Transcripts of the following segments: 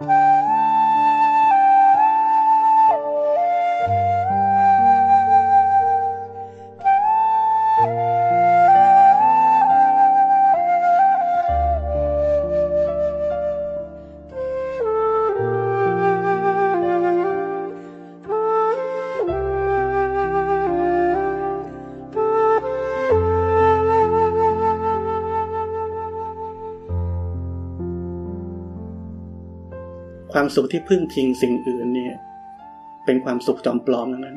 ค สุขที่พึ่งพิงสิ่งอื่นเนี่ย เป็นความสุขจอมปลอมทั้งนั้น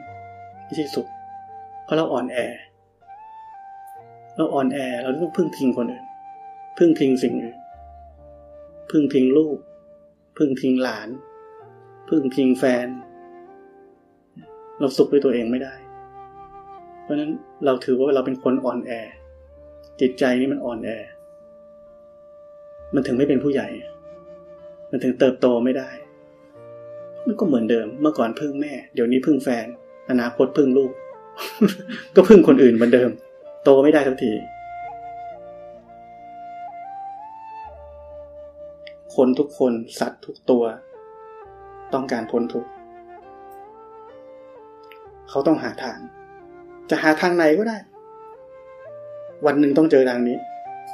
ไม่ใช่สุข เพราะเราอ่อนแอ เราอ่อนแอเราต้องพึ่งพิงคนอื่น พึ่งพิงสิ่งอื่น พึ่งพิงลูก พึ่งพิงหลาน พึ่งพิงแฟน เราสุขด้วยตัวเองไม่ได้ เพราะนั้นเราถือว่าเราเป็นคนอ่อนแอ จิตใจนี่มันอ่อนแอ มันถึงไม่เป็นผู้ใหญ่มันถึงเติบโตไม่ได้ มันก็เหมือนเดิม เมื่อก่อนพึ่งแม่ เดี๋ยวนี้พึ่งแฟน อนาคตพึ่งลูก ก็พึ่งคนอื่นเหมือนเดิม โตไม่ได้ทันที คนทุกคนสัตว์ทุกตัว ต้องการพ้นทุกข์เขาต้องหาทาง จะหาทางไหนก็ได้ วันหนึ่งต้องเจอทางนี้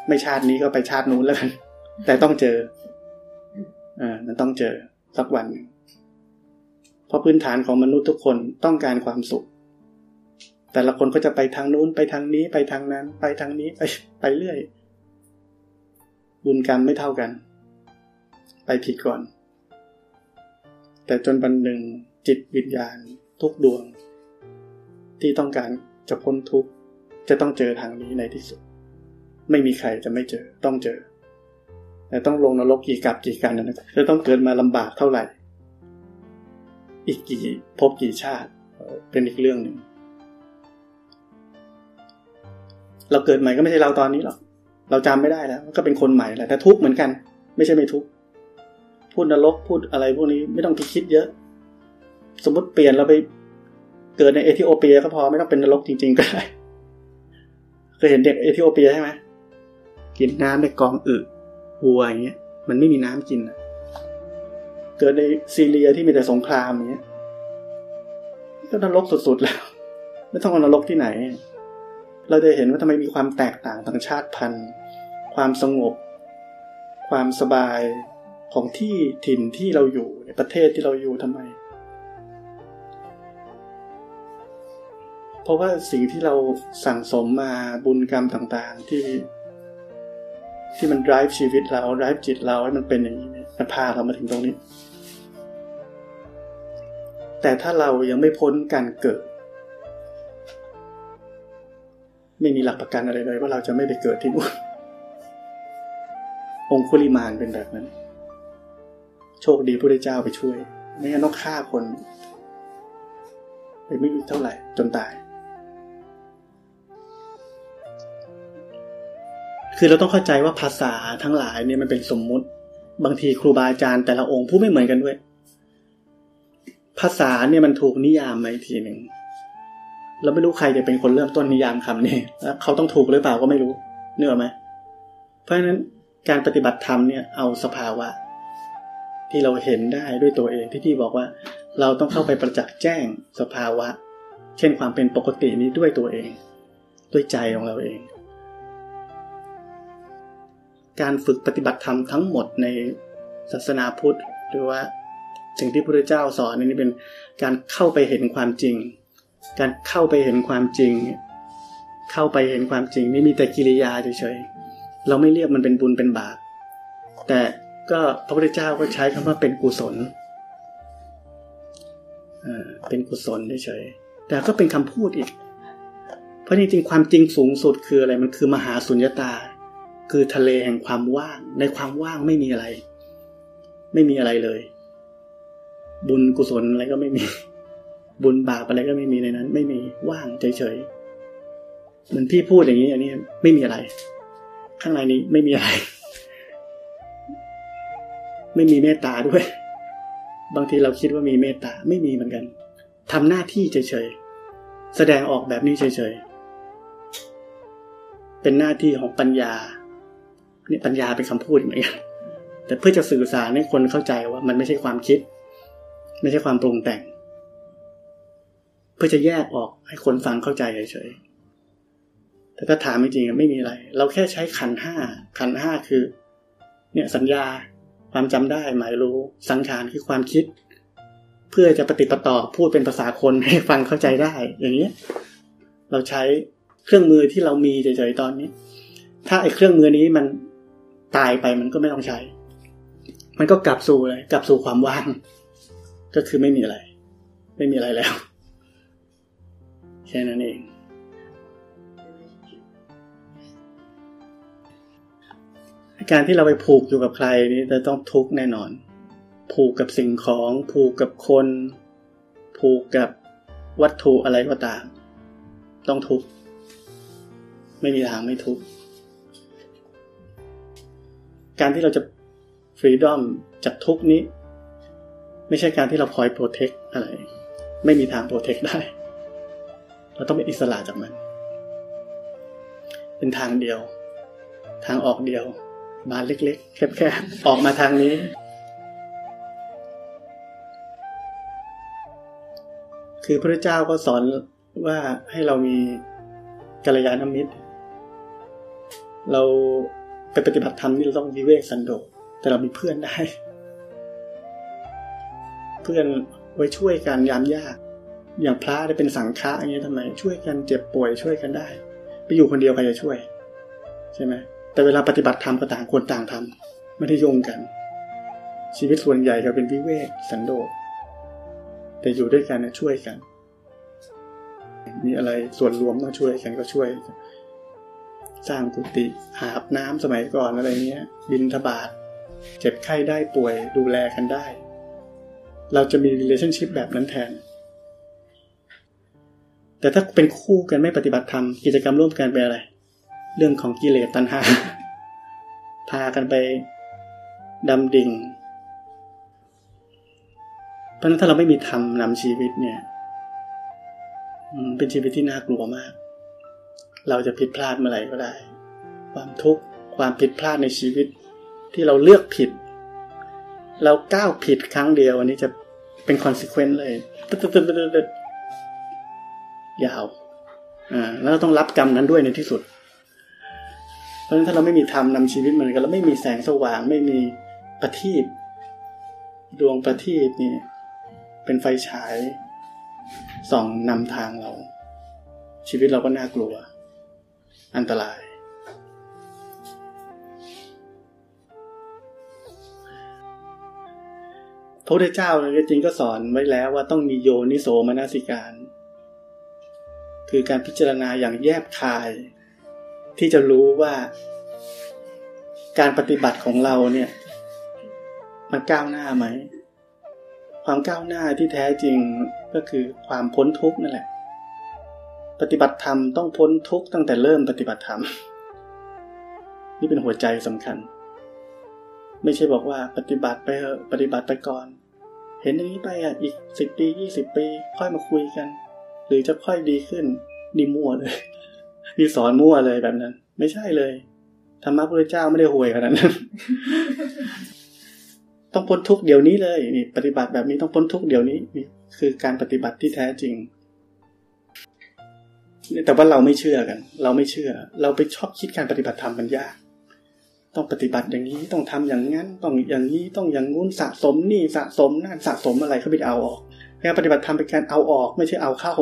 ไม่ชาตินี้ก็ไปชาตินู้นแล้วกัน แต่ต้องเจอ อ่า มันต้องเจอสักวัน เพราะพื้นฐานของมนุษย์ทุกคนต้องการความสุข แต่ละคนก็จะไปทางนู้นไปทางนี้ไปทางนั้น ไปทางนี้ไปไปเรื่อย บุญกรรมไม่เท่ากัน ไปผิดก่อน แต่จนวันหนึ่งจิตวิญญาณทุกดวง ที่ต้องการจะพ้นทุกข์จะต้องเจอทางนี้ในที่สุด ไม่มีใครจะไม่เจอต้องเจอ แต่ต้องลงนรกกี่กับกี่กันนะจะต้องเกิดมาลำบากเท่าไหร่ อีกกี่พบกี่ชาติเป็นอีกเรื่องหนึ่ง เราเกิดใหม่ก็ไม่ใช่เราตอนนี้หรอก เราจำไม่ได้แล้วก็เป็นคนใหม่แหละแต่ทุกเหมือนกัน ไม่ใช่ไม่ทุกพูดนรกพูดอะไรพวกนี้ไม่ต้องคิดเยอะ สมมติเปลี่ยนเราไปเกิดในเอธิโอเปียก็พอไม่ต้องเป็นนรกจริง ๆ ก็ได้เคยเห็นเด็กเอธิโอเปียใช่ไหมกินน้ำในกองอึวัวอย่างเงี้ย มันไม่มีน้ำกินะ เกิดในซีเรียที่มีแต่สงครามอย่างเงี้ยก็นรกสุดๆแล้ว ไม่ต้องนรกที่ไหน เราจะเห็นว่าทำไมมีความแตกต่างทางชาติพันธุ์ ความสงบ ความสบายของที่ถิ่นที่เราอยู่ในประเทศที่เราอยู่ทำไม เพราะว่าสิ่งที่เราสั่งสมมาบุญกรรมต่างๆที่ ที่มัน drive ชีวิตเรา drive จิตเราให้มันเป็นอย่างนี้มันพาเรามาถึงตรงนี้ แต่ถ้าเรายังไม่พ้นการเกิด ไม่มีหลักประกันอะไรเลยว่าเราจะไม่ไปเกิดที่นู่นองคุลิมานเป็นแบบนั้น โชคดีพระเจ้าไปช่วย ไม่งั้นต้องฆ่าคนไปไม่รู้เท่าไหร่จนตาย คือเราต้องเข้าใจว่าภาษาทั้งหลายเนี่ยมันเป็นสมมุติ บางทีครูบาอาจารย์แต่ละองค์พูดไม่เหมือนกันด้วย ภาษาเนี่ยมันถูกนิยามมาอีกทีหนึ่งเราไม่รู้ใครจะเป็นคนเริ่มต้นนิยามคำนี้แล้วเขาต้องถูกหรือเปล่าก็ไม่รู้เนื้อไหมเพราะฉะนั้นการปฏิบัติธรรมเนี่ยเอาสภาวะ ที่เราเห็นได้ด้วยตัวเองที่ที่บอกว่า เราต้องเข้าไปประจักษ์แจ้งสภาวะ เช่นความเป็นปกตินี้ด้วยตัวเอง ด้วยใจของเราเอง การฝึกปฏิบัติธรรมทั้งหมดในศาสนาพุทธหรือว่า สิ่งที่พระเจ้าสอนนี่เป็นการเข้าไปเห็นความจริง การเข้าไปเห็นความจริง เข้าไปเห็นความจริง ไม่มีแต่กิริยาเฉยๆเราไม่เรียกมันเป็นบุญเป็นบาปแต่ก็พระพุทธเจ้าก็ใช้คำว่าเป็นกุศลเป็นกุศลเฉยๆแต่ก็เป็นคำพูดอีก เพราะจริงๆความจริงสูงสุดคืออะไรมันคือมหาสุญญตา คือทะเลแห่งความว่าง ในความว่างไม่มีอะไร ไม่มีอะไรเลย บุญกุศลอะไรก็ไม่มี บุญบาปอะไรก็ไม่มีในนั้น ไม่มีว่างเฉยๆเหมือนพี่พูดอย่างนี้อันนี้ไม่มีอะไร ข้างในนี้ไม่มีอะไร ไม่มีเมตตาด้วย บางทีเราคิดว่ามีเมตตาไม่มีเหมือนกันทำหน้าที่เฉยๆแสดงออกแบบนี้เฉยๆเป็นหน้าที่ของปัญญานี่ปัญญาเป็นคำพูดเหมือนกันแต่เพื่อจะสื่อสารให้คนเข้าใจว่ามันไม่ใช่ความคิด ไม่ใช่ความปรุงแต่ง เพื่อจะแยกออกให้คนฟังเข้าใจเฉยๆ แต่ถ้าถามจริงๆไม่มีอะไร เราแค่ใช้ขันห้าขันห้าคือ เนี่ยสัญญาความจำได้หมายรู้สังขารคือความคิด เพื่อจะปฏิปต่อพูดเป็นภาษาคนให้ฟังเข้าใจได้ อย่างนี้เราใช้เครื่องมือที่เรามีเฉยๆตอนนี้ ถ้าไอ้เครื่องมือนี้มันตายไปมันก็ไม่ต้องใช้ มันก็กลับสู่เลยกลับสู่ความว่าง ก็คือไม่มีอะไร ไม่มีอะไรแล้ว แค่นั้นเอง การที่เราไปผูกอยู่กับใครนี่จะต้องทุกข์แน่นอน ผูกกับสิ่งของ ผูกกับคน ผูกกับวัตถุอะไรก็ตาม ต้องทุกข์ ไม่มีทางไม่ทุกข์ การที่เราจะฟรีดอมจากทุกข์นี้ ไม่ใช่การที่เราคอยโปรเทคอะไร ไม่มีทางโปรเทคได้ เราต้องเป็นอิสระจากมัน เป็นทางเดียว ทางออกเดียว บานเล็กๆ แคบๆ ออกมาทางนี้ คือพระเจ้าก็สอนว่าให้เรามีกัลยาณมิตร เราไปปฏิบัติธรรมนี่เราต้องวิเวกสันโดษแต่เรามีเพื่อนได้ พื่อนไว้ช่วยกันยามยาก อย่างพระได้เป็นสังฆะอย่างเงี้ยทำไม ช่วยกันเจ็บป่วยช่วยกันได้ ไปอยู่คนเดียวใครจะช่วย ใช่ไหมแต่เวลาปฏิบัติธรรมก็ต่างคนต่างทำไม่ได้โยงกัน ชีวิตส่วนใหญ่ก็เป็นวิเวกสันโดษแต่อยู่ด้วยกันนะช่วยกัน มีอะไรส่วนรวมต้องช่วยกันก็ช่วย สร้างกุฏิหาบน้ำสมัยก่อนอะไรเงี้ย บินทบาทเจ็บไข้ได้ป่วยดูแลกันได้ เราจะมี relationship แบบนั้นแทน แต่ถ้าเป็นคู่กันไม่ปฏิบัติธรรมกิจกรรมร่วมกันเป็นอะไร เรื่องของกิเลสตัณหา พากันไปดำดิ่ง เพราะนั้นถ้าเราไม่มีธรรมนำชีวิตเนี่ยเป็นชีวิตที่น่ากลัวมาก เราจะผิดพลาดเมื่อไหร่ก็ได้ ความทุกข์ความผิดพลาดในชีวิตที่เราเลือกผิด เราก้าวผิดครั้งเดียว อันนี้จะเป็นคอนสิเควนต์เลยยาว อ่า แล้วต้องรับกรรมนั้นด้วยในที่สุด เพราะฉะนั้นถ้าเราไม่มีธรรมนำชีวิตมือนกันเราไม่มีแสงสว่าง ไม่มีประทีปดวงประทีปนี่ เป็นไฟฉายส่องนำทางเรา ชีวิตเราก็น่ากลัว อันตราย พระพุทธเจ้าเนี่ยจริงก็สอนไว้แล้วว่าต้องมีโยนิโสมนสิการ คือการพิจารณาอย่างแยบคาย ที่จะรู้ว่า การปฏิบัติของเราเนี่ย มันก้าวหน้าไหม ความก้าวหน้าที่แท้จริงก็คือความพ้นทุกข์นั่นแหละ ปฏิบัติธรรมต้องพ้นทุกข์ตั้งแต่เริ่มปฏิบัติธรรม นี่เป็นหัวใจสำคัญ ไม่ใช่บอกว่าปฏิบัติไปเถอะปฏิบัติไปก่อน เห็นอย่างนี้ไปอะอีกสิบปียี่สิบปี ค่อยมาคุยกัน หรือจะค่อยดีขึ้นนี่มั่วเลยที่สอนมั่วเลยแบบนั้น ไม่ใช่เลยธรรมะพระเจ้าไม่ได้ห่วยขนาดนั้นต้องพ้นทุกเดี๋ยวนี้เลยนี่ปฏิบัติแบบนี้ต้องพ้นทุกเดี๋ยวนี้นี่คือการปฏิบัติที่แท้จริงแต่ว่าเราไม่เชื่อกัน เราไม่เชื่อ เราไปชอบคิดการปฏิบัติธรรมมันยาก ต้องปฏิบัติอย่างนี้ต้องทำอย่างนั้นต้องอย่างนี้ต้องอย่างงู้นสะสมนี่สะสมนั่นสะสมอะไรเขาไปเอาออกการปฏิบัติธรรมเป็นการเอาออกไม่ใช่เอาเข้า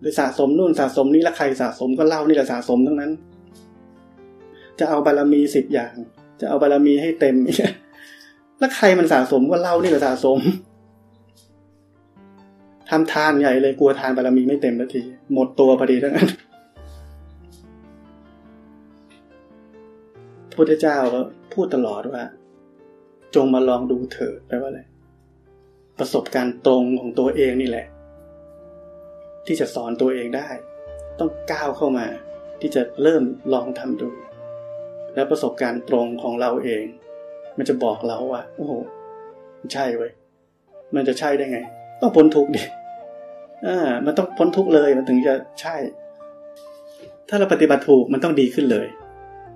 โดยสะสมนู่นสะสมนี่แล้วใครสะสมก็เล่านี่แหละสะสมทั้งนั้น จะเอาบารมีสิบอย่าง จะเอาบารมีให้เต็มแล้วใครมันสะสมก็เล่านี่แหละสะสมทำทานใหญ่เลยกลัวทานบารมีไม่เต็มแล้วที หมดตัวพอดีทั้งนั้น พุทธเจ้าก็พูดตลอดว่า จงมาลองดูเถิดแปลว่าอะไรประสบการณ์ตรงของตัวเองนี่แหละ ที่จะสอนตัวเองได้ ต้องก้าวเข้ามา ที่จะเริ่มลองทำดู แล้วประสบการณ์ตรงของเราเอง มันจะบอกเราว่าโอ้โหใช่เว้ยมันจะใช่ได้ไง ต้องพ้นทุกข์ดิอ่า มันต้องพ้นทุกข์เลยมันถึงจะใช่ ถ้าเราปฏิบัติถูกมันต้องดีขึ้นเลย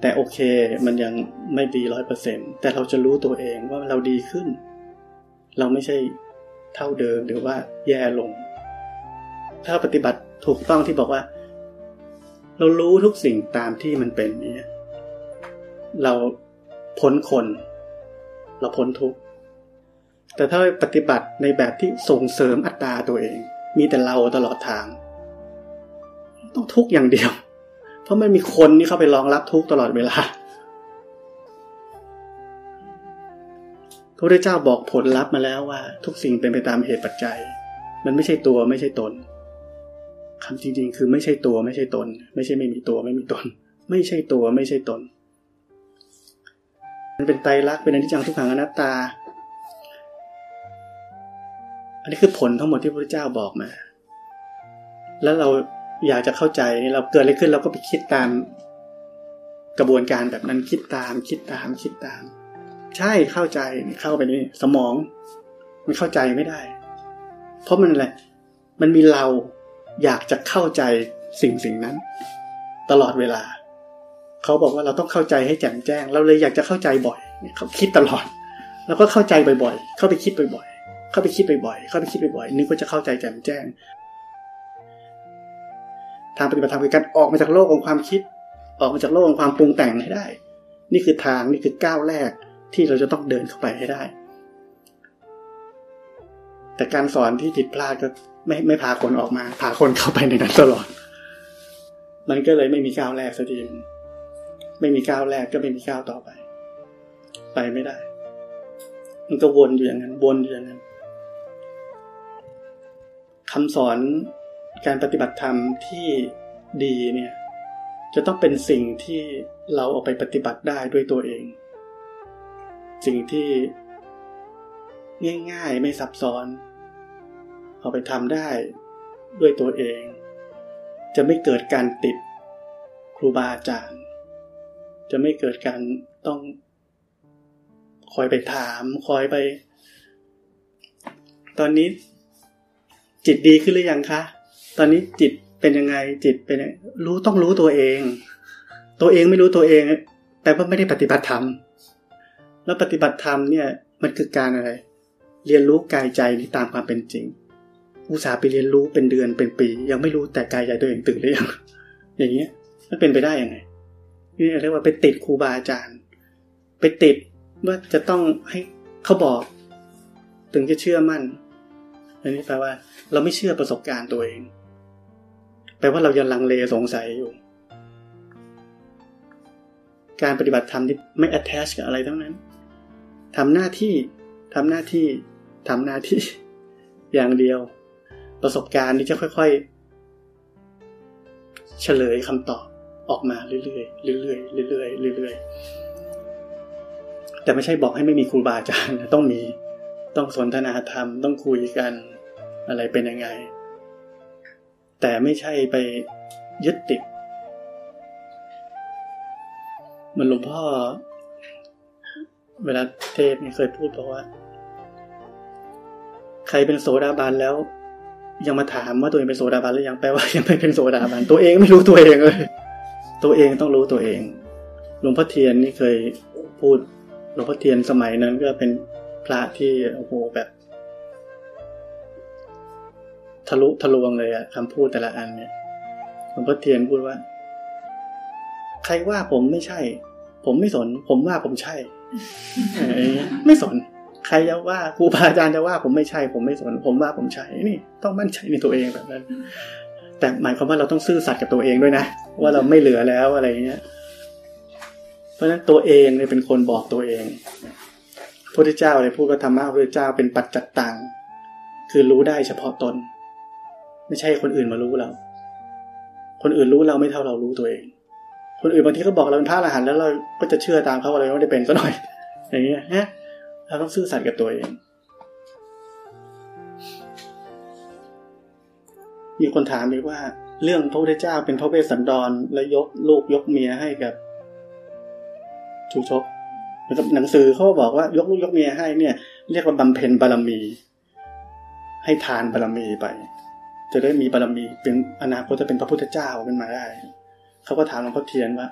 แต่โอเคมันยังไม่ดีร้อยเปอร์เซ็นแต่เราจะรู้ตัวเองว่าเราดีขึ้น เราไม่ใช่เท่าเดิมหรือว่าแย่ลง ถ้าปฏิบัติถูกต้องที่บอกว่า เรารู้ทุกสิ่งตามที่มันเป็นนี้เราพ้นคน เราพ้นทุกแต่ถ้าปฏิบัติในแบบที่ส่งเสริมอัตตาตัวเอง มีแต่เราตลอดทาง ต้องทุกอย่างเดียว ราะมันมีคนที่เข้าไปรองรับทุกข์ตลอดเวลาพระพุทธเจ้าบอกผลลัพธ์มาแล้วว่า ทุกสิ่งเป็นไปตามเหตุปัจจัย มันไม่ใช่ตัวไม่ใช่ตนคำจริง ๆ คือไม่ใช่ตัวไม่ใช่ตน ไม่ใช่ไม่มีตัวไม่มีตน ไม่ใช่ตัวไม่ใช่ตน มันเป็นไตรลักษณ์เป็นอนิจจังทุกขังอนัตตา อันนี้คือผลทั้งหมดที่พระพุทธเจ้าบอกมา แล้วเรา อยากจะเข้าใจนี่เราเกิดอะไรขึ้นเราก็ไปคิดตามกระบวนการแบบนั้นคิดตามคิดตามคิดตาม ใช่เข้าใจเข้าไปนี่สมอง มันเข้าใจไม่ได้ เพราะมันอะไรมันมีเราอยากจะเข้าใจสิ่งสิ่งนั้น ตลอดเวลา เขาบอกว่าเราต้องเข้าใจให้แจ่มแจ้ง เราเลยอยากจะเข้าใจบ่อยเขาคิดตลอด แล้วก็เข้าใจบ่อยๆ เข้าไปคิดบ่อยๆ เข้าไปคิดบ่อยๆ เข้าไปคิดบ่อยๆนึกว่าจะเข้าใจแจ่มแจ้ง ทางปฏิบัติธรรมคือการออกมาจากโลกของความคิด ออกมาจากโลกของความปรุงแต่งให้ได้ นี่คือทางนี่คือก้าวแรกที่เราจะต้องเดินเข้าไปให้ได้ แต่การสอนที่ผิดพลาดก็ไม่ไม่พาคนออกมาพาคนเข้าไปในนั้นตลอด มันก็เลยไม่มีก้าวแรกสักทีไม่มีก้าวแรกก็ไม่มีก้าวต่อไป ไปไม่ได้ มันก็วนอยู่อย่างนั้นวนอยู่อย่างนั้นคำสอน การปฏิบัติธรรมที่ดีเนี่ยจะต้องเป็นสิ่งที่เราเอาไปปฏิบัติได้ด้วยตัวเอง สิ่งที่ง่ายๆไม่ซับซ้อน เอาไปทำได้ด้วยตัวเอง จะไม่เกิดการติดครูบาอาจารย์ จะไม่เกิดการต้องคอยไปถามคอยไป ตอนนี้จิตดีขึ้นหรือยังคะ ตอนนี้จิตเป็นยังไงจิตเป็นรู้ต้องรู้ตัวเอง ตัวเองไม่รู้ตัวเองแปลว่าไม่ได้ปฏิบัติธรรม แล้วปฏิบัติธรรมเนี่ยมันคือการอะไร เรียนรู้กายใจที่ตามความเป็นจริง อุตส่าห์ไปเรียนรู้เป็นเดือนเป็นปี ยังไม่รู้แต่กายใจตัวเองตื่นหรือยังอย่างเงี้ยมันเป็นไปได้ยังไงนี่เรียกว่าไปติดครูบาอาจารย์ ไปติดว่าจะต้องให้เขาบอก ถึงจะเชื่อมั่นอันนี้แปลว่า เราไม่เชื่อประสบการณ์ตัวเอง แปลว่าเรายังลังเลสงสัยอยู่ การปฏิบัติธรรมที่ไม่ attach กับอะไรทั้งนั้นทำหน้าที่ทำหน้าที่ทำหน้าที่อย่างเดียว ประสบการณ์นี้จะค่อยๆ เฉลยคำตอบออกมาเรื่อยๆเรื่อยๆเรื่อยๆเรื่อยๆแต่ไม่ใช่บอกให้ไม่มีครูบาอาจารย์ต้องมีต้องสนทนาธรรมต้องคุยกันอะไรเป็นยังไง แต่ไม่ใช่ไปยึดติดมันหลวงพ่อ เวลาเทศเนี่ยเคยพูดบอกว่า ใครเป็นโสดาบันแล้ว ยังมาถามว่าตัวเองเป็นโสดาบันหรือยังแปลว่ายังไม่เป็นโสดาบันตัวเองไม่รู้ตัวเองเลย ตัวเองต้องรู้ตัวเอง หลวงพ่อเทียนนี่เคยพูดหลวงพ่อเทียนสมัยนั้นก็เป็นพระที่โอ้โหแบบ ทะลุทะลวงเลยอะคำพูดแต่ละอันเนี่ยหลวงพ่อเทียนพูดว่า ใครว่าผมไม่ใช่ ผมไม่สน ผมว่าผมใช่ไม่สน ใครจะว่าครูบาอาจารย์จะว่าผมไม่ใช่ ผมไม่สน ผมว่าผมใช่นี่ ต้องมั่นใจในตัวเองแบบนั้นแต่หมายความว่าเราต้องซื่อสัตย์กับตัวเองด้วยนะ ว่าเราไม่เหลือแล้วอะไรเงี้ย เพราะฉะนั้นตัวเองเนี่ยเป็นคนบอกตัวเองพระพุทธเจ้าเลยพูดว่าธรรมะพระพุทธเจ้าเป็นปัจจัตตังคือรู้ได้เฉพาะตน ไม่ใช่คนอื่นมารู้เรา คนอื่นรู้เราไม่เท่าเรารู้ตัวเอง คนอื่นบางทีเขาบอกเราเป็นพระอรหันต์แล้วเราก็จะเชื่อตามเขาอะไรไม่ได้เป็นซะหน่อย อย่างเงี้ยฮะเราต้องซื่อสัตย์กับตัวเอง มีคนถามอีกว่า เรื่องพระพุทธเจ้าเป็นพระเวสสันดรและยกลูกยกเมียให้กับชูชกนะครับหนังสือเขาบอกว่ายกลูกยกเมียให้เนี่ย เรียกว่าบำเพ็ญบารมี ให้ทานบารมีไป จะได้มีบารมีเป็นอนาคตจะเป็นพระพุทธเจ้าขึ้นมาได้เขาก็ถามหลวงพ่อเทียนว่า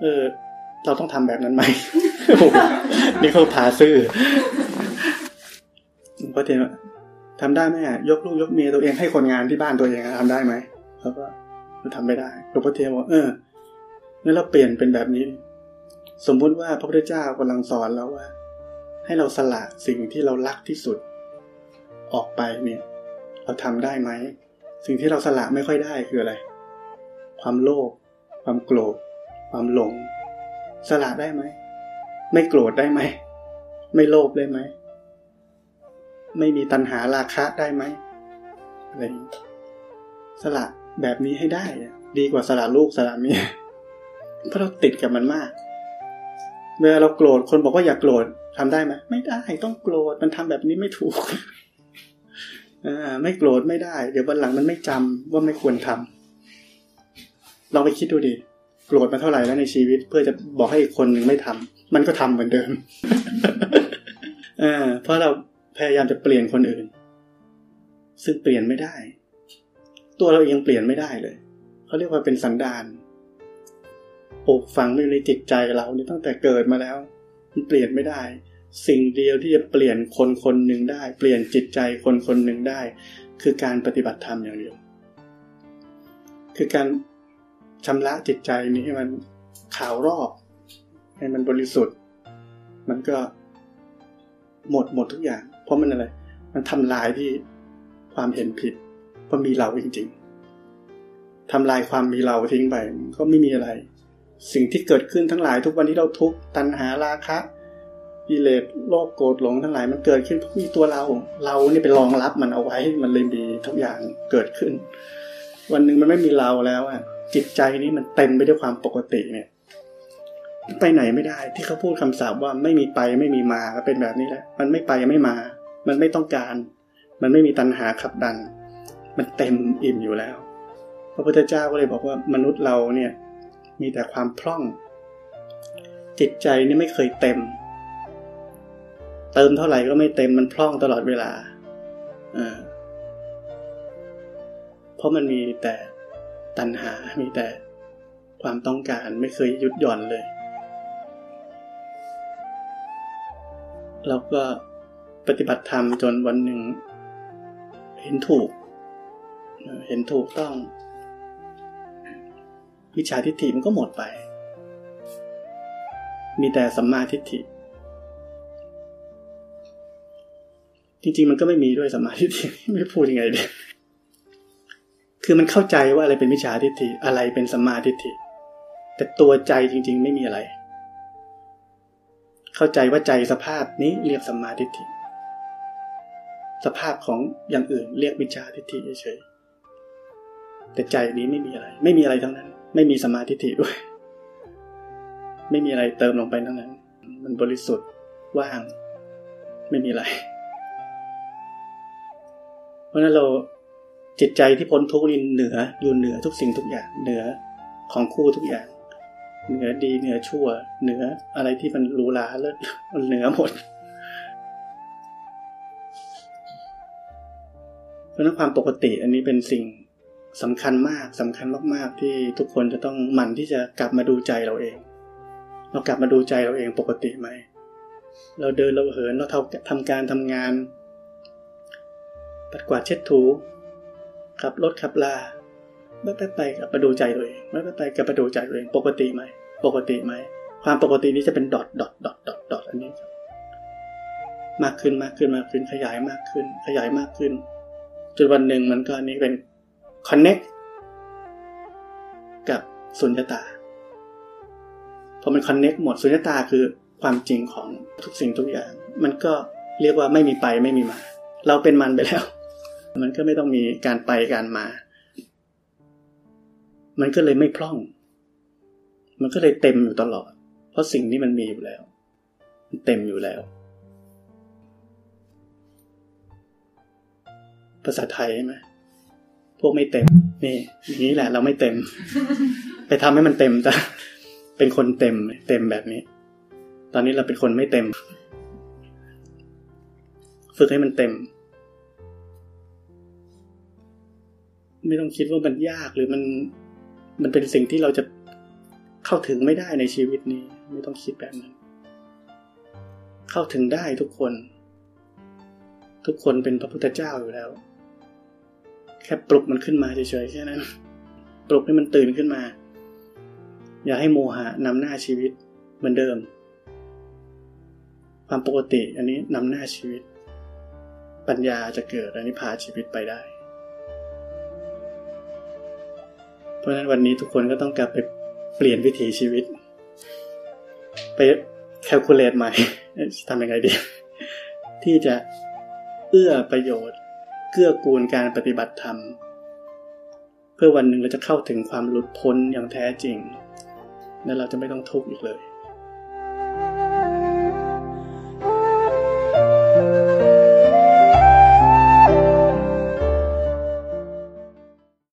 เออ เราต้องทำแบบนั้นไหมนี่เขาพาซื่อหลวงพระเทวทำได้ไหมยกลูกยกเมียตัวเองให้คนงานที่บ้านตัวเองทำได้ไหมเขาก็ทำไม่ได้หลวงพ่อเทียนบอกเอองั้นเราเปลี่ยนเป็นแบบนี้ สมมุติว่าพระพุทธเจ้ากำลังสอนเราว่า ให้เราสละสิ่งที่เรารักที่สุด ออกไปเนี่ย เราทำได้ไหม สิ่งที่เราสละไม่ค่อยได้คืออะไร ความโลภความโกรธ ความหลง สละได้ไหม ไม่โกรธได้ไหม ไม่โลภได้ไหม ไม่มีตัณหาราคะได้ไหมอะไรสละแบบนี้ให้ได้ ดีกว่าสละลูกสละเมียเพราะเราติดกับมันมาก เวลาเราโกรธคนบอกว่าอย่ากโกรธทำได้ไหมไม่ได้ต้องโกรธมันทำแบบนี้ไม่ถูก ไม่โกรธไม่ได้ เดี๋ยววันหลังมันไม่จำว่าไม่ควรทำลองไปคิดดูดิโกรธมาเท่าไหร่แล้วในชีวิต เพื่อจะบอกให้อีกคนหนึ่งไม่ทำมันก็ทำเหมือนเดิมอ่าเพราะเราพยายามจะเปลี่ยนคนอื่น ซึ่งเปลี่ยนไม่ได้ ตัวเราเองเปลี่ยนไม่ได้เลยเขาเรียกว่าเป็นสันดานปลูกฝังอยู่ในจิตใจเรานี่ตั้งแต่เกิดมาแล้ว มันเปลี่ยนไม่ได้ สิ่งเดียวที่จะเปลี่ยนคนคนหนึ่งได้ เปลี่ยนจิตใจคนคนหนึ่งได้ คือการปฏิบัติธรรมอย่างเดียว คือการชำระจิตใจนี้ให้มันขาวรอบ ให้มันบริสุทธิ์ มันก็หมดหมดทุกอย่าง เพราะมันอะไร มันทำลายที่ความเห็นผิดเพรามีเราจริง ๆทำลายความมีเราทิ้งไปก็ไม่มีอะไร สิ่งที่เกิดขึ้นทั้งหลายทุกวันที่เราทุกตัณหาราคะ กิเลสโลภโกรธหลงทั้งหลายมันเกิดขึ้นเพราะมีตัวเรา เรานี่ไปรองรับมันเอาไว้มันเลยมีทุกอย่างเกิดขึ้น วันหนึ่งมันไม่มีเราแล้วอะจิตใจนี้มันเต็มไปด้วยความปกติเนี่ย ไปไหนไม่ได้ที่เขาพูดคำสาปว่าไม่มีไปไม่มีมาก็เป็นแบบนี้แหละมันไม่ไปไม่มา มันไม่ต้องการ มันไม่มีตัณหาขับดัน มันเต็มอิ่มอยู่แล้ว พระพุทธเจ้าก็เลยบอกว่ามนุษย์เราเนี่ยมีแต่ความพร่อง จิตใจนี่ไม่เคยเต็ม เติมเท่าไหร่ก็ไม่เต็มมันพร่องตลอดเวลาเพราะมันมีแต่ตัณหา มีแต่ความต้องการไม่เคยหยุดหย่อนเลย เราก็ปฏิบัติธรรมจนวันหนึ่ง เห็นถูก เห็นถูกต้อง วิชาทิฏฐิมันก็หมดไป มีแต่สัมมาทิฏฐิ จริง ๆ มันก็ไม่มีด้วยสัมมาทิฏฐิไม่พูดยังไงดีคือมันเข้าใจว่าอะไรเป็นมิจฉาทิฏฐิอะไรเป็นสัมมาทิฏฐิแต่ตัวใจจริง ๆ ไม่มีอะไร เข้าใจว่าใจสภาพนี้เรียกสัมมาทิฏฐิ สภาพของอย่างอื่นเรียกมิจฉาทิฏฐิเฉยๆแต่ใจนี้ไม่มีอะไร ไม่มีอะไรทั้งนั้น ไม่มีสัมมาทิฏฐิด้วย ไม่มีอะไรเติมลงไปทั้งนั้น มันบริสุทธิ์ว่าง ไม่มีอะไร ราะนั้นเราจิตใจที่พ้นทุกข์นี่เหนืออยู่เหนือทุกสิ่งทุกอย่างเหนือของคู่ทุกอย่าง เหนือดีเหนือชั่ว เหนืออะไรที่มันรูลาเลิศมันเหนือหมดเพราะนั้นความปกติอันนี้เป็นสิ่งสำคัญมากสำคัญมาก ๆ ที่ทุกคนจะต้องหมั่นที่จะกลับมาดูใจเราเอง เรากลับมาดูใจเราเองปกติไหมเราเดินเราเหินเราทำการทำงาน ปัดกวาดเช็ดถูขับรถขับลาไม่ไปไปกับประดูใจตัวเองไม่ไปไปกับประดูใจตัวเองปกติไหมปกติไหมความปกตินี้จะเป็นดอทดอทดอทดอทดอทอันนี้ครับมากขึ้นมากขึ้นมากขึ้นขยายมากขึ้น ขยายมากขึ้นจนวันหนึ่งมันก็อันนี้เป็นคอนเน็กกับสุญญตาพอมันคอนเน็กหมดสุญญตาคือความจริงของทุกสิ่งทุกอย่าง มันก็เรียกว่าไม่มีไปไม่มีมา เราเป็นมันไปแล้ว มันก็ไม่ต้องมีการไปการมา มันก็เลยไม่พร่อง มันก็เลยเต็มอยู่ตลอด เพราะสิ่งนี้มันมีอยู่แล้ว มันเต็มอยู่แล้ว ภาษาไทยใช่ไหมพวกไม่เต็ม นี่อย่างนี้แหละ เราไม่เต็ม ไปทำให้มันเต็มจ้ะเป็นคนเต็ม เต็มแบบนี้ ตอนนี้เราเป็นคนไม่เต็ม ฝึกให้มันเต็ม ไม่ต้องคิดว่ามันยากหรือมันมันเป็นสิ่งที่เราจะเข้าถึงไม่ได้ในชีวิตนี้ ไม่ต้องคิดแบบนั้น เข้าถึงได้ทุกคน ทุกคนเป็นพระพุทธเจ้าอยู่แล้ว แค่ปลุกมันขึ้นมาเฉยๆแค่นั้น ปลุกให้มันตื่นขึ้นมา อย่าให้โมหะนำหน้าชีวิตเหมือนเดิม ความปกติอันนี้นำหน้าชีวิต ปัญญาจะเกิดอันนี้พาชีวิตไปได้ เพราะฉะนั้นวันนี้ทุกคนก็ต้องกลับไปเปลี่ยนวิถีชีวิต ไปแคลคูลเลตใหม่ทำยังไงดี ที่จะเอื้อประโยชน์ เกื้อกูลการปฏิบัติธรรม เพื่อวันหนึ่งเราจะเข้าถึงความหลุดพ้นอย่างแท้จริง และเราจะไม่ต้องทุกข์อีกเลย